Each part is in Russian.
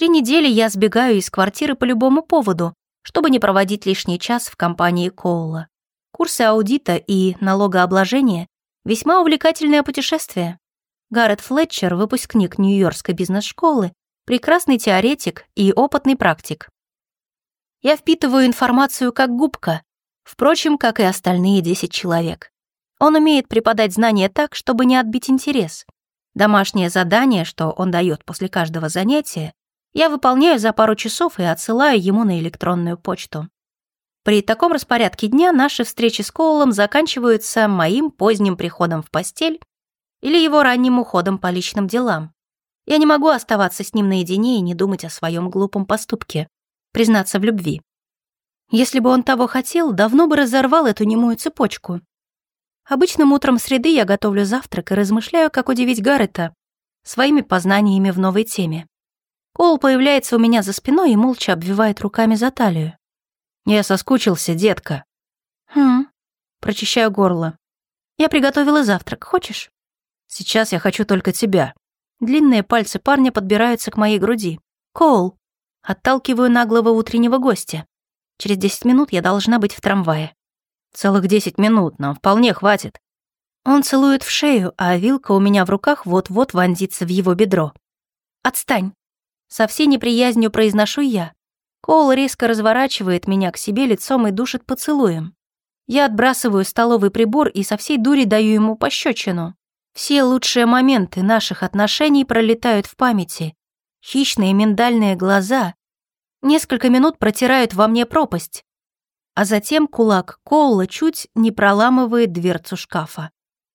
Три недели я сбегаю из квартиры по любому поводу, чтобы не проводить лишний час в компании Коула. Курсы аудита и налогообложения — весьма увлекательное путешествие. Гаррет Флетчер, выпускник Нью-Йоркской бизнес-школы, прекрасный теоретик и опытный практик. Я впитываю информацию как губка, впрочем, как и остальные 10 человек. Он умеет преподать знания так, чтобы не отбить интерес. Домашнее задание, что он дает после каждого занятия, я выполняю за пару часов и отсылаю ему на электронную почту. При таком распорядке дня наши встречи с Коулом заканчиваются моим поздним приходом в постель или его ранним уходом по личным делам. Я не могу оставаться с ним наедине и не думать о своем глупом поступке, признаться в любви. Если бы он того хотел, давно бы разорвал эту немую цепочку. Обычным утром среды я готовлю завтрак и размышляю, как удивить Гаррета своими познаниями в новой теме. Коул появляется у меня за спиной и молча обвивает руками за талию. «Я соскучился, детка». «Хм». Прочищаю горло. «Я приготовила завтрак. Хочешь?» «Сейчас я хочу только тебя». Длинные пальцы парня подбираются к моей груди. «Коул». Отталкиваю наглого утреннего гостя. Через десять минут я должна быть в трамвае. Целых десять минут, нам вполне хватит. Он целует в шею, а вилка у меня в руках вот-вот вонзится в его бедро. «Отстань!» Со всей неприязнью произношу я. Коул резко разворачивает меня к себе лицом и душит поцелуем. Я отбрасываю столовый прибор и со всей дури даю ему пощечину. Все лучшие моменты наших отношений пролетают в памяти. Хищные миндальные глаза несколько минут протирают во мне пропасть. А затем кулак Коула чуть не проламывает дверцу шкафа.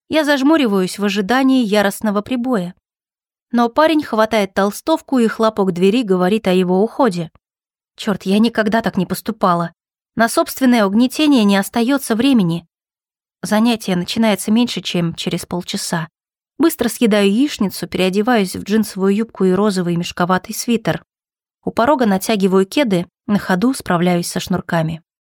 Я зажмуриваюсь в ожидании яростного прибоя. Но парень хватает толстовку, и хлопок двери говорит о его уходе. Черт, я никогда так не поступала. На собственное угнетение не остается времени. Занятие начинается меньше, чем через полчаса. Быстро съедаю яичницу, переодеваюсь в джинсовую юбку и розовый мешковатый свитер. У порога натягиваю кеды, на ходу справляюсь со шнурками.